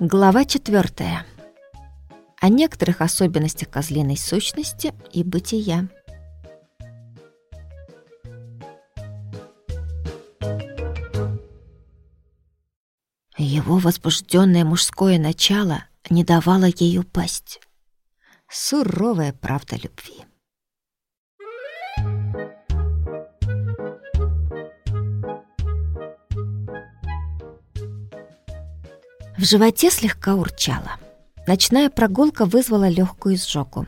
Глава четвертая. О некоторых особенностях козлиной сущности и бытия. Его возбужденное мужское начало не давало ей упасть. Суровая правда любви. В животе слегка урчало. Ночная прогулка вызвала легкую изжогу.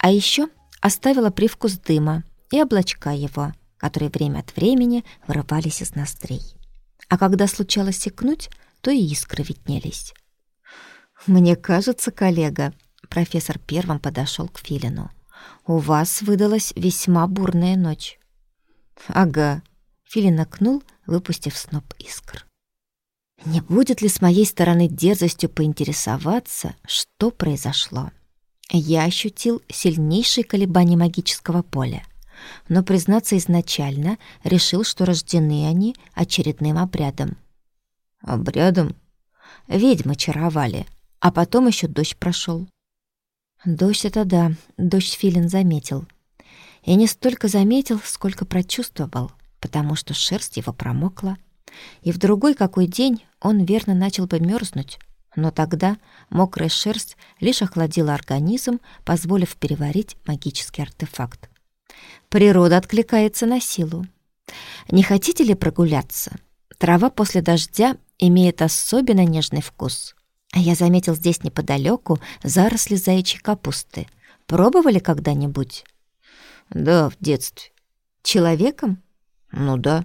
А еще оставила привкус дыма и облачка его, которые время от времени вырывались из ноздрей. А когда случалось секнуть, то и искры виднелись. «Мне кажется, коллега», — профессор первым подошел к Филину, «у вас выдалась весьма бурная ночь». «Ага», — Филин окнул, выпустив сноп искр. Не будет ли с моей стороны дерзостью поинтересоваться, что произошло? Я ощутил сильнейшие колебания магического поля, но, признаться изначально, решил, что рождены они очередным обрядом. Обрядом? Ведьмы чаровали, а потом еще дождь прошел. Дождь — это да, дождь Филин заметил. И не столько заметил, сколько прочувствовал, потому что шерсть его промокла, и в другой какой день он верно начал бы мерзнуть, но тогда мокрая шерсть лишь охладила организм, позволив переварить магический артефакт. Природа откликается на силу. Не хотите ли прогуляться? Трава после дождя имеет особенно нежный вкус. А я заметил здесь неподалеку заросли заячьей капусты. Пробовали когда-нибудь? Да, в детстве. Человеком? Ну да.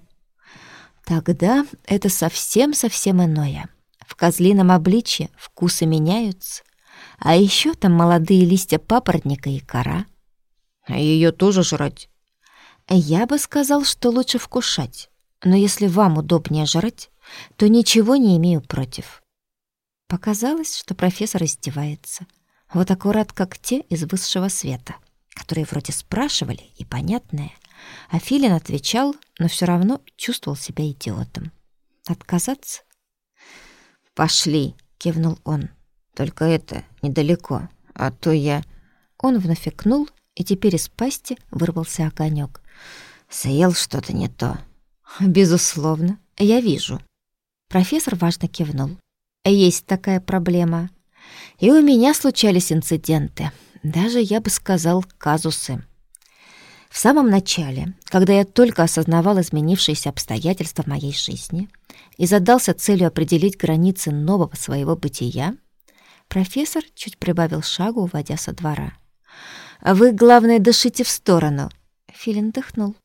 Тогда это совсем-совсем иное. В козлином обличье вкусы меняются. А еще там молодые листья папоротника и кора. А ее тоже жрать? Я бы сказал, что лучше вкушать. Но если вам удобнее жрать, то ничего не имею против. Показалось, что профессор издевается. Вот аккурат как те из высшего света, которые вроде спрашивали, и понятное, а Филин отвечал, но все равно чувствовал себя идиотом. Отказаться? «Пошли», — кивнул он. «Только это недалеко, а то я...» Он вновь икнул, и теперь из пасти вырвался огонек. «Съел что-то не то». «Безусловно, я вижу». Профессор важно кивнул. «Есть такая проблема. И у меня случались инциденты. Даже, я бы сказал, казусы». В самом начале, когда я только осознавал изменившиеся обстоятельства в моей жизни и задался целью определить границы нового своего бытия, профессор чуть прибавил шагу, уводя со двора. «Вы, главное, дышите в сторону!» Филин дыхнул.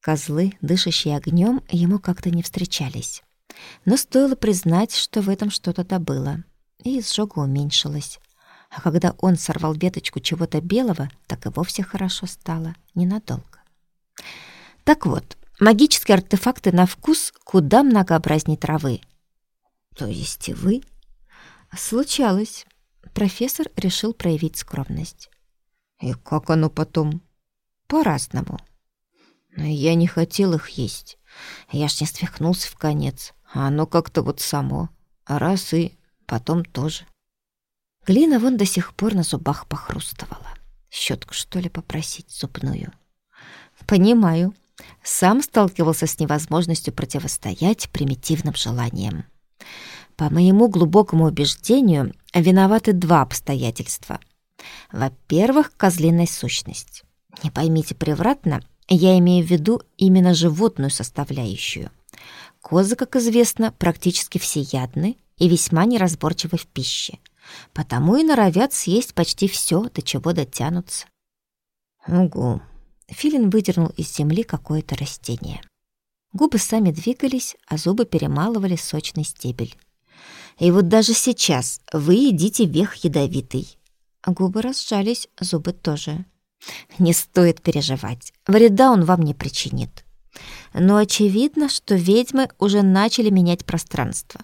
Козлы, дышащие огнем, ему как-то не встречались. Но стоило признать, что в этом что-то добыло, и изжога уменьшилась. А когда он сорвал веточку чего-то белого, так и вовсе хорошо стало, ненадолго. Так вот, магические артефакты на вкус куда многообразней травы. То есть и вы? Случалось. Профессор решил проявить скромность. И как оно потом? По-разному. Но я не хотел их есть. Я ж не свихнулся в конец. А оно как-то вот само. Раз и потом тоже. Глина вон до сих пор на зубах похрустывала. Щетку, что ли, попросить зубную? Понимаю. Сам сталкивался с невозможностью противостоять примитивным желаниям. По моему глубокому убеждению, виноваты два обстоятельства. Во-первых, козлиная сущность. Не поймите превратно, я имею в виду именно животную составляющую. Козы, как известно, практически всеядны и весьма неразборчивы в пище – потому и норовят съесть почти все, до чего дотянутся. Угу. Филин выдернул из земли какое-то растение. Губы сами двигались, а зубы перемалывали сочный стебель. И вот даже сейчас вы едите вех ядовитый. Губы разжались, зубы тоже. Не стоит переживать, вреда он вам не причинит. Но очевидно, что ведьмы уже начали менять пространство.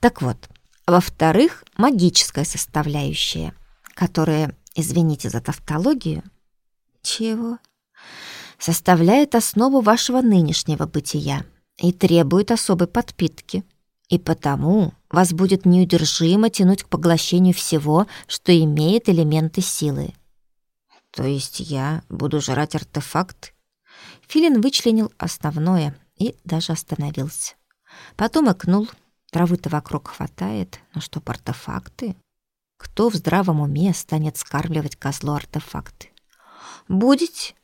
Так вот, во-вторых, магическая составляющая, которая, извините за тавтологию, чего? Составляет основу вашего нынешнего бытия и требует особой подпитки. И потому вас будет неудержимо тянуть к поглощению всего, что имеет элементы силы. То есть я буду жрать артефакт? Филин вычленил основное и даже остановился. Потом икнул. Травы-то вокруг хватает, но что артефакты? Кто в здравом уме станет скармливать козлу артефакты? Будете?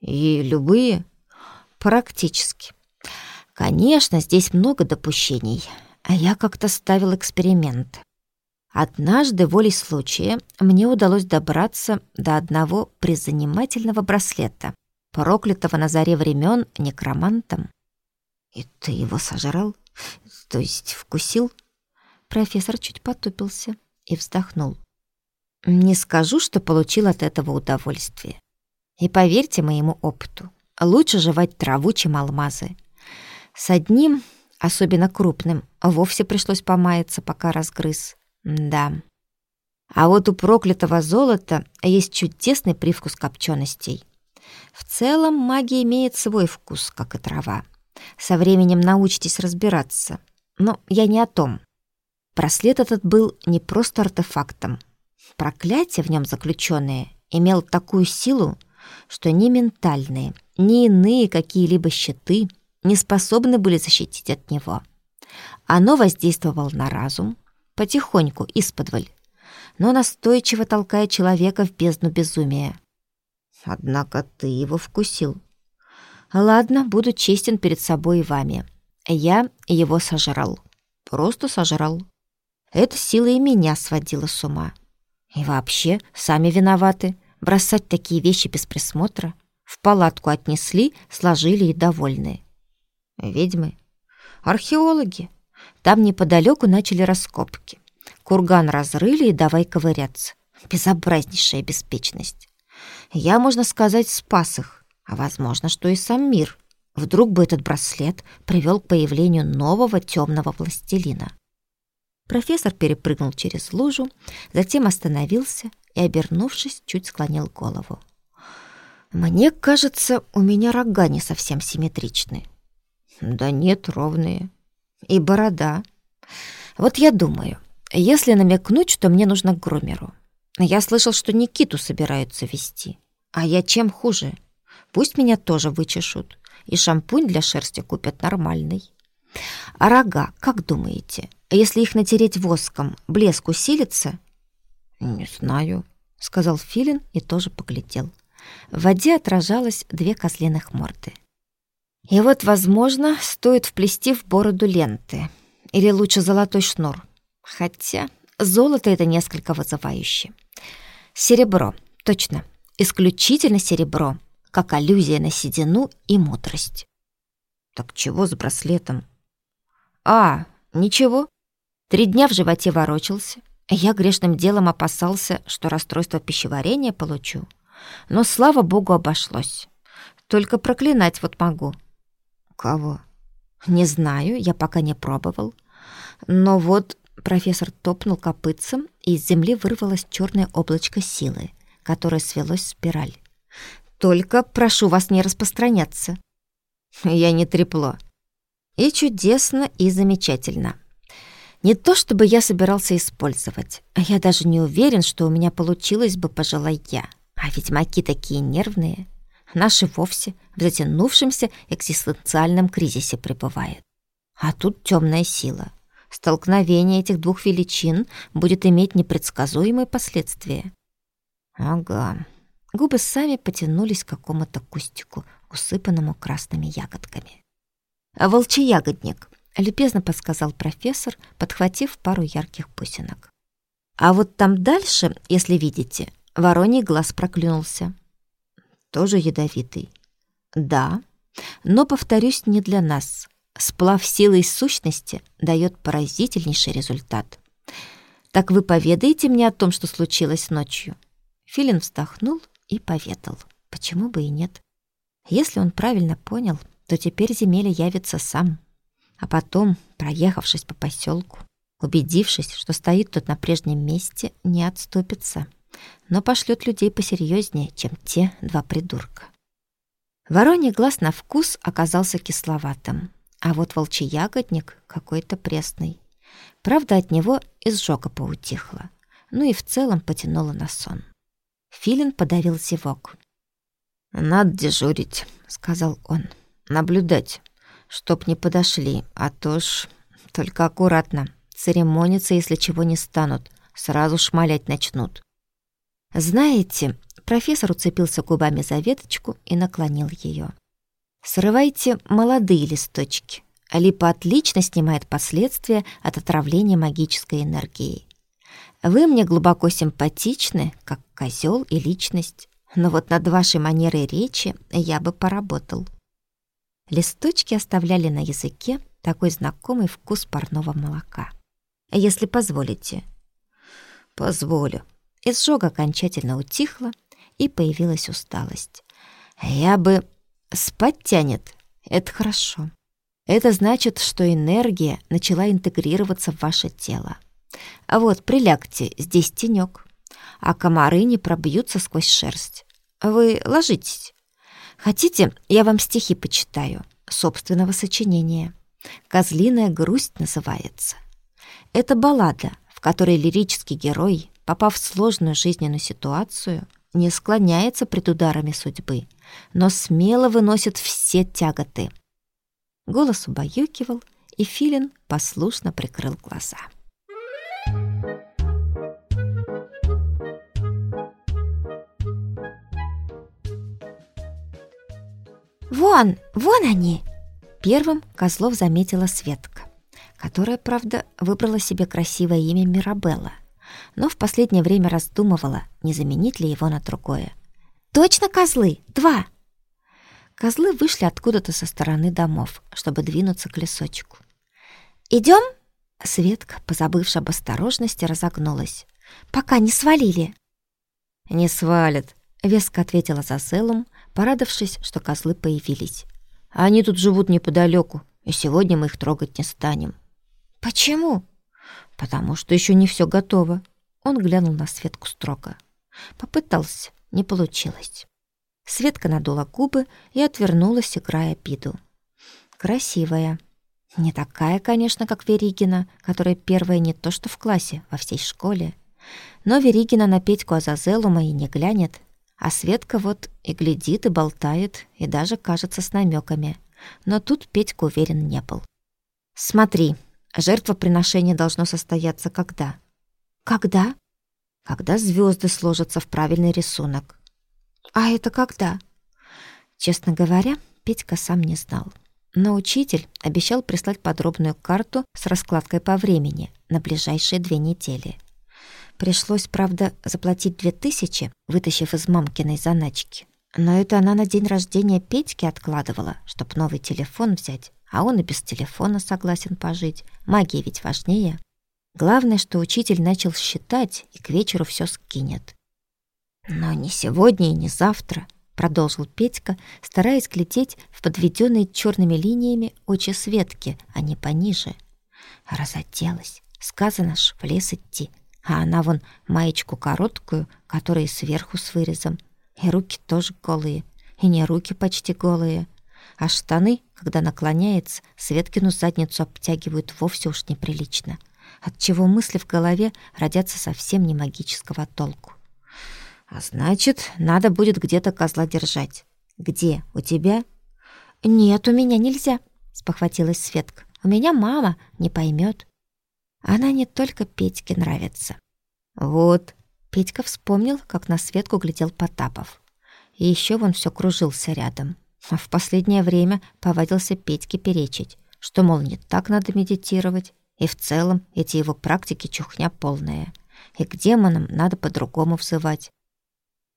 И любые? Практически. Конечно, здесь много допущений, а я как-то ставил эксперимент. Однажды волей случая мне удалось добраться до одного призанимательного браслета, проклятого на заре времен некромантом. И ты его сожрал? То есть вкусил? Профессор чуть потупился и вздохнул. Не скажу, что получил от этого удовольствие. И поверьте моему опыту, лучше жевать траву, чем алмазы. С одним, особенно крупным, вовсе пришлось помаяться, пока разгрыз. Да. А вот у проклятого золота есть чудесный привкус копченостей. В целом магия имеет свой вкус, как и трава. Со временем научитесь разбираться. Но я не о том. Браслет этот был не просто артефактом. Проклятие в нем заключенное имело такую силу, что ни ментальные, ни иные какие-либо щиты не способны были защитить от него. Оно воздействовало на разум, потихоньку, исподволь, но настойчиво толкая человека в бездну безумия. Однако ты его вкусил. Ладно, буду честен перед собой и вами. Я его сожрал. Просто сожрал. Эта сила и меня сводила с ума. И вообще, сами виноваты. Бросать такие вещи без присмотра. В палатку отнесли, сложили и довольны. Ведьмы. Археологи. Там неподалеку начали раскопки. Курган разрыли и давай ковыряться. Безобразнейшая беспечность. Я, можно сказать, спас их. А возможно, что и сам мир. Вдруг бы этот браслет привел к появлению нового темного властелина. Профессор перепрыгнул через лужу, затем остановился и, обернувшись, чуть склонил голову. «Мне кажется, у меня рога не совсем симметричны». «Да нет, ровные. И борода. Вот я думаю, если намекнуть, что мне нужно к грумеру. Я слышал, что Никиту собираются вести. А я чем хуже? Пусть меня тоже вычешут. И шампунь для шерсти купят нормальный. А рога, как думаете, если их натереть воском, блеск усилится? Не знаю, сказал Филин и тоже поглядел. В воде отражалось две козлиных морды. И вот, возможно, стоит вплести в бороду ленты. Или лучше золотой шнур. Хотя золото это несколько вызывающе. Серебро, точно, исключительно серебро, как аллюзия на седину и мудрость. Так чего с браслетом? А, ничего. Три дня в животе ворочался. Я грешным делом опасался, что расстройство пищеварения получу. Но, слава богу, обошлось. Только проклинать вот могу. Кого? Не знаю, я пока не пробовал. Но вот профессор топнул копытцем, и из земли вырвалось черное облачко силы, которое свелось в спираль. Только прошу вас не распространяться. Я не трепло. И чудесно, и замечательно. Не то чтобы я собирался использовать, а я даже не уверен, что у меня получилось бы, пожелай я. А ведь маки такие нервные. Наши вовсе в затянувшемся экзистенциальном кризисе пребывают. А тут темная сила. Столкновение этих двух величин будет иметь непредсказуемые последствия. Ага. Губы сами потянулись к какому-то кустику, усыпанному красными ягодками. «Волчий ягодник», — любезно подсказал профессор, подхватив пару ярких бусинок. «А вот там дальше, если видите, вороний глаз проклюнулся». «Тоже ядовитый?» «Да, но, повторюсь, не для нас. Сплав силы и сущности дает поразительнейший результат. Так вы поведаете мне о том, что случилось ночью?» Филин вздохнул и поведал. Почему бы и нет? Если он правильно понял, то теперь земель явится сам. А потом, проехавшись по поселку, убедившись, что стоит тут на прежнем месте, не отступится, но пошлет людей посерьезнее, чем те два придурка. Вороний глаз на вкус оказался кисловатым, а вот волчий ягодник какой-то пресный. Правда, от него изжога поутихла, ну и в целом потянуло на сон. Филин подавил зевок. «Надо дежурить», — сказал он. «Наблюдать, чтоб не подошли, а то ж только аккуратно. Церемониться, если чего не станут, сразу шмалять начнут». «Знаете...» — профессор уцепился губами за веточку и наклонил ее. «Срывайте молодые листочки. Липа отлично снимает последствия от отравления магической энергией. Вы мне глубоко симпатичны, как козел и личность, но вот над вашей манерой речи я бы поработал». Листочки оставляли на языке такой знакомый вкус парного молока. «Если позволите». «Позволю». Изжога окончательно утихла, и появилась усталость. «Я бы... спать тянет. Это хорошо. Это значит, что энергия начала интегрироваться в ваше тело. А вот, прилягте, здесь тенек, а комары не пробьются сквозь шерсть. Вы ложитесь. Хотите, я вам стихи почитаю, собственного сочинения. «Козлиная грусть» называется. Это баллада, в которой лирический герой, попав в сложную жизненную ситуацию, не склоняется пред ударами судьбы, но смело выносит все тяготы — Голос убаюкивал, и Филин послушно прикрыл глаза. «Вон, вон они!» Первым Козлов заметила Светка, которая, правда, выбрала себе красивое имя Мирабелла, но в последнее время раздумывала, не заменить ли его на другое. «Точно козлы! Два!» Козлы вышли откуда-то со стороны домов, чтобы двинуться к лесочку. «Идем?» Светка, позабывши об осторожности, разогнулась. «Пока не свалили». «Не свалят», — веско ответила за Зазелум, порадовавшись, что козлы появились. «Они тут живут неподалеку, и сегодня мы их трогать не станем». «Почему?» «Потому что еще не все готово». Он глянул на Светку строго. Попытался, не получилось. Светка надула губы и отвернулась, играя обиду. Красивая. Не такая, конечно, как Веригина, которая первая не то что в классе, во всей школе. Но Веригина на Петьку Азазелума и не глянет. А Светка вот и глядит, и болтает, и даже кажется с намеками. Но тут Петька уверен не был. «Смотри, жертвоприношение должно состояться когда?» «Когда?» «Когда звезды сложатся в правильный рисунок. «А это когда?» Честно говоря, Петька сам не знал. Но учитель обещал прислать подробную карту с раскладкой по времени на ближайшие две недели. Пришлось, правда, заплатить две тысячи, вытащив из мамкиной заначки. Но это она на день рождения Петьки откладывала, чтоб новый телефон взять, а он и без телефона согласен пожить. Магия ведь важнее. Главное, что учитель начал считать и к вечеру все скинет. «Но не сегодня и не завтра», — продолжил Петька, стараясь глядеть в подведенные черными линиями очи Светки, а не пониже. Разоделась. Сказано ж, в лес идти. А она вон маечку короткую, которая сверху с вырезом. И руки тоже голые. И не руки почти голые. А штаны, когда наклоняется, Светкину задницу обтягивают вовсе уж неприлично. Отчего мысли в голове родятся совсем не магического толку. А значит, надо будет где-то козла держать. Где? У тебя? Нет, у меня нельзя, спохватилась Светка. У меня мама не поймет. Она не только Петьке нравится. Вот, Петька вспомнил, как на Светку глядел Потапов. И еще вон все кружился рядом. А в последнее время повадился Петьке перечить, что, мол, не так надо медитировать, и в целом эти его практики чухня полная, и к демонам надо по-другому взывать.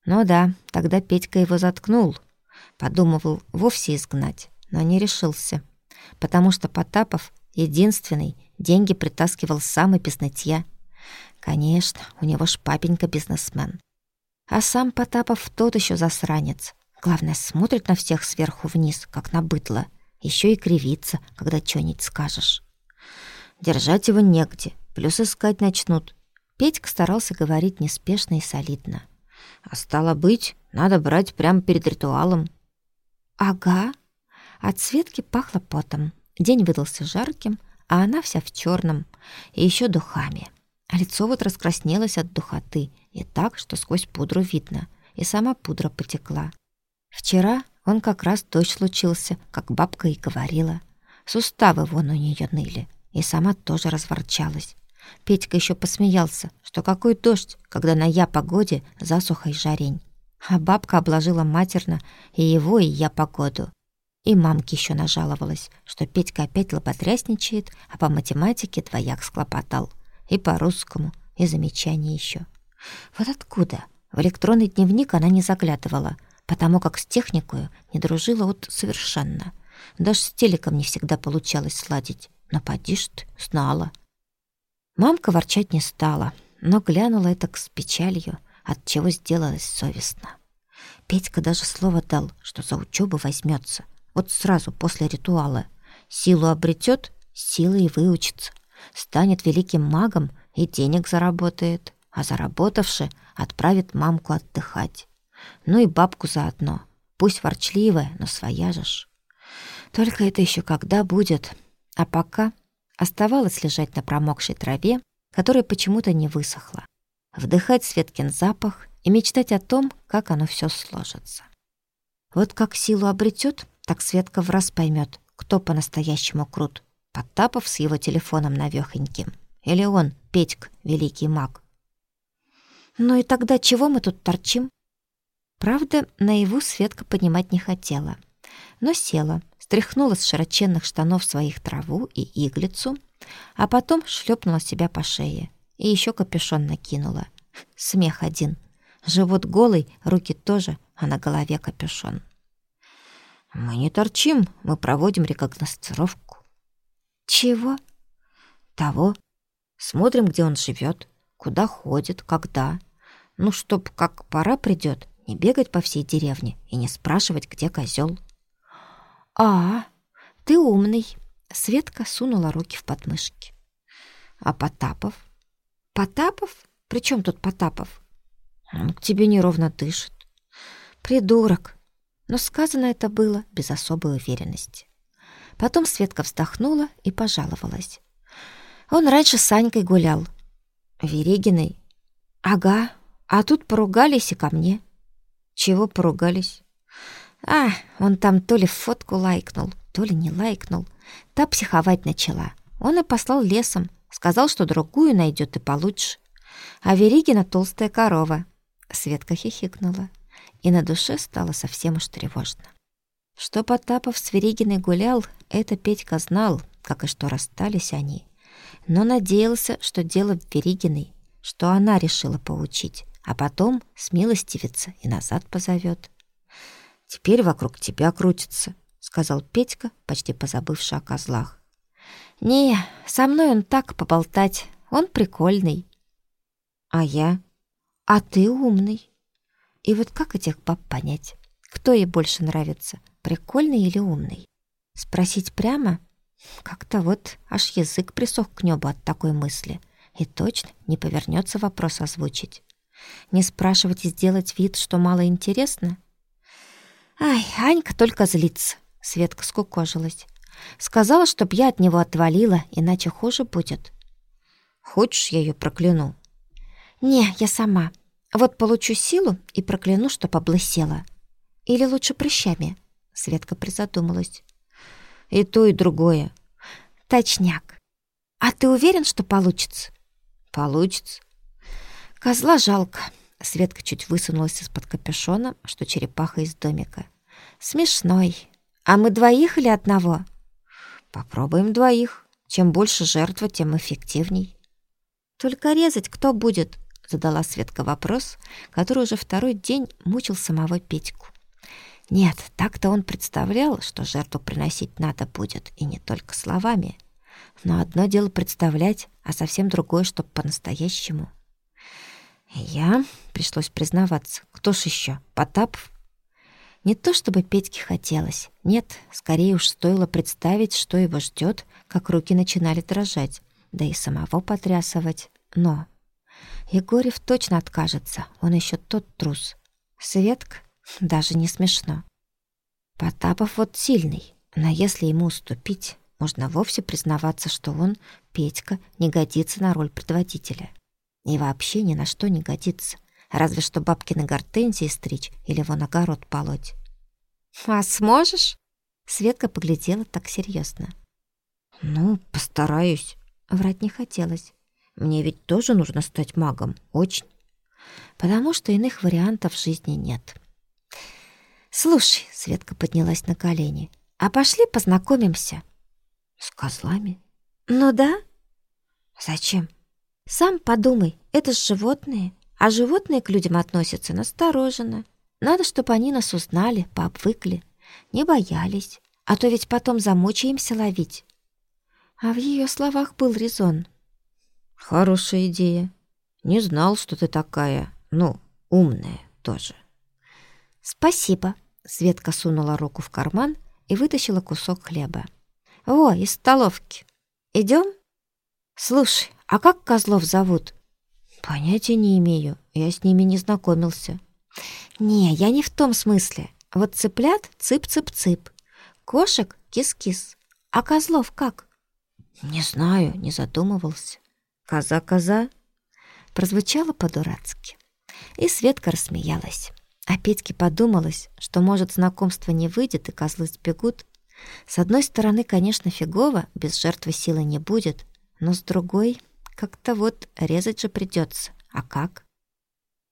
Ну да, тогда Петька его заткнул. Подумывал вовсе изгнать, но не решился. Потому что Потапов единственный деньги притаскивал сам и без нытья. Конечно, у него ж папенька бизнесмен. А сам Потапов тот еще засранец. Главное, смотрит на всех сверху вниз, как на быдло. Еще и кривится, когда что-нибудь скажешь. Держать его негде, плюс искать начнут. Петька старался говорить неспешно и солидно. А стало быть, надо брать прямо перед ритуалом. Ага. От Светки пахло потом. День выдался жарким, а она вся в черном и еще духами. А лицо вот раскраснелось от духоты и так, что сквозь пудру видно, и сама пудра потекла. Вчера он как раз дождь случился, как бабка и говорила. Суставы вон у нее ныли, и сама тоже разворчалась. Петька еще посмеялся, что какой дождь, когда на я погоде засуха жарень. А бабка обложила матерно и его, и я погоду. И мамке еще нажаловалась, что Петька опять лоботрясничает, а по математике двояк склопотал. И по-русскому, и замечания еще. Вот откуда? В электронный дневник она не заглядывала, потому как с техникой не дружила вот совершенно. Даже с телеком не всегда получалось сладить. Но поди ж ты, знала. Мамка ворчать не стала, но глянула это с печалью, от чего сделалось совестно. Петька даже слово дал, что за учебу возьмется, вот сразу после ритуала. Силу обретет, силой и выучится. Станет великим магом и денег заработает, а заработавши, отправит мамку отдыхать. Ну и бабку заодно. Пусть ворчливая, но своя же ж. Только это еще когда будет. А пока Оставалось лежать на промокшей траве, которая почему-то не высохла, вдыхать Светкин запах и мечтать о том, как оно все сложится. Вот как силу обретет, так Светка в раз поймет, кто по-настоящему крут. Потапов с его телефоном навёхоньким. Или он, Петьк, великий маг. Ну и тогда чего мы тут торчим? Правда, наяву Светка поднимать не хотела, но села, стряхнула с широченных штанов своих траву и иглицу, а потом шлепнула себя по шее и еще капюшон накинула. Смех один. Живот голый, руки тоже, а на голове капюшон. «Мы не торчим, мы проводим рекогностировку». «Чего?» «Того. Смотрим, где он живет, куда ходит, когда. Ну, чтоб как пора придет, не бегать по всей деревне и не спрашивать, где козел. «А, ты умный!» Светка сунула руки в подмышки. «А Потапов?» «Потапов? При чем тут Потапов?» «Он к тебе неровно дышит». «Придурок!» Но сказано это было без особой уверенности. Потом Светка вздохнула и пожаловалась. Он раньше с Санькой гулял. Верегиной. Ага, а тут поругались и ко мне. Чего поругались? А, он там то ли фотку лайкнул, то ли не лайкнул. Та психовать начала. Он и послал лесом. Сказал, что другую найдет и получше. А Веригина толстая корова. Светка хихикнула. И на душе стало совсем уж тревожно. Что Потапов с Веригиной гулял, это Петька знал, как и что расстались они. Но надеялся, что дело в Веригиной, что она решила поучить, а потом смилостивится и назад позовет. Теперь вокруг тебя крутится, сказал Петька, почти позабывший о козлах. Не, со мной он так поболтать. Он прикольный. А я? А ты умный. И вот как этих баб понять? Кто ей больше нравится, прикольный или умный? Спросить прямо? Как-то вот аж язык присох к небу от такой мысли. И точно не повернется вопрос озвучить. Не спрашивать и сделать вид, что мало интересно — Ай, Анька только злится. Светка скукожилась. Сказала, чтоб я от него отвалила, иначе хуже будет. Хочешь, я ее прокляну? Не, я сама. Вот получу силу и прокляну, чтоб облысела. Или лучше прыщами? Светка призадумалась. И то, и другое. Точняк. А ты уверен, что получится? Получится. Козла жалко. Светка чуть высунулась из-под капюшона, что черепаха из домика. «Смешной. А мы двоих или одного?» «Попробуем двоих. Чем больше жертва, тем эффективней». «Только резать кто будет?» — задала Светка вопрос, который уже второй день мучил самого Петьку. Нет, так-то он представлял, что жертву приносить надо будет, и не только словами. Но одно дело представлять, а совсем другое, чтоб по-настоящему — я, пришлось признаваться, кто ж еще? Потапов? Не то чтобы Петьке хотелось. Нет, скорее уж стоило представить, что его ждет, как руки начинали дрожать, да и самого потрясывать. Но Егорев точно откажется, он еще тот трус. Светка даже не смешно. Потапов вот сильный, но если ему уступить, можно вовсе признаваться, что он, Петька, не годится на роль предводителя. И вообще ни на что не годится, разве что бабкины гортензии стричь или вон огород полоть. «А сможешь?» Светка поглядела так серьезно. «Ну, постараюсь». Врать не хотелось. Мне ведь тоже нужно стать магом, очень. Потому что иных вариантов жизни нет. «Слушай», — Светка поднялась на колени, «а пошли познакомимся». «С козлами?» «Ну да». «Зачем?» «Сам подумай, это ж животные, а животные к людям относятся настороженно. Надо, чтобы они нас узнали, пообвыкли, не боялись, а то ведь потом замучаемся ловить». А в ее словах был резон. «Хорошая идея. Не знал, что ты такая, ну, умная тоже». «Спасибо», — Светка сунула руку в карман и вытащила кусок хлеба. «О, из столовки. Идем? Слушай, а как козлов зовут?» «Понятия не имею. Я с ними не знакомился». «Не, я не в том смысле. Вот цыплят — цып-цып-цып, кошек — кис-кис. А козлов как?» «Не знаю, не задумывался. Коза-коза?» Прозвучало по-дурацки. И Светка рассмеялась. А Петьке подумалось, что, может, знакомство не выйдет и козлы сбегут, с одной стороны, конечно, фигово, без жертвы силы не будет, но с другой, как-то вот резать же придется. А как?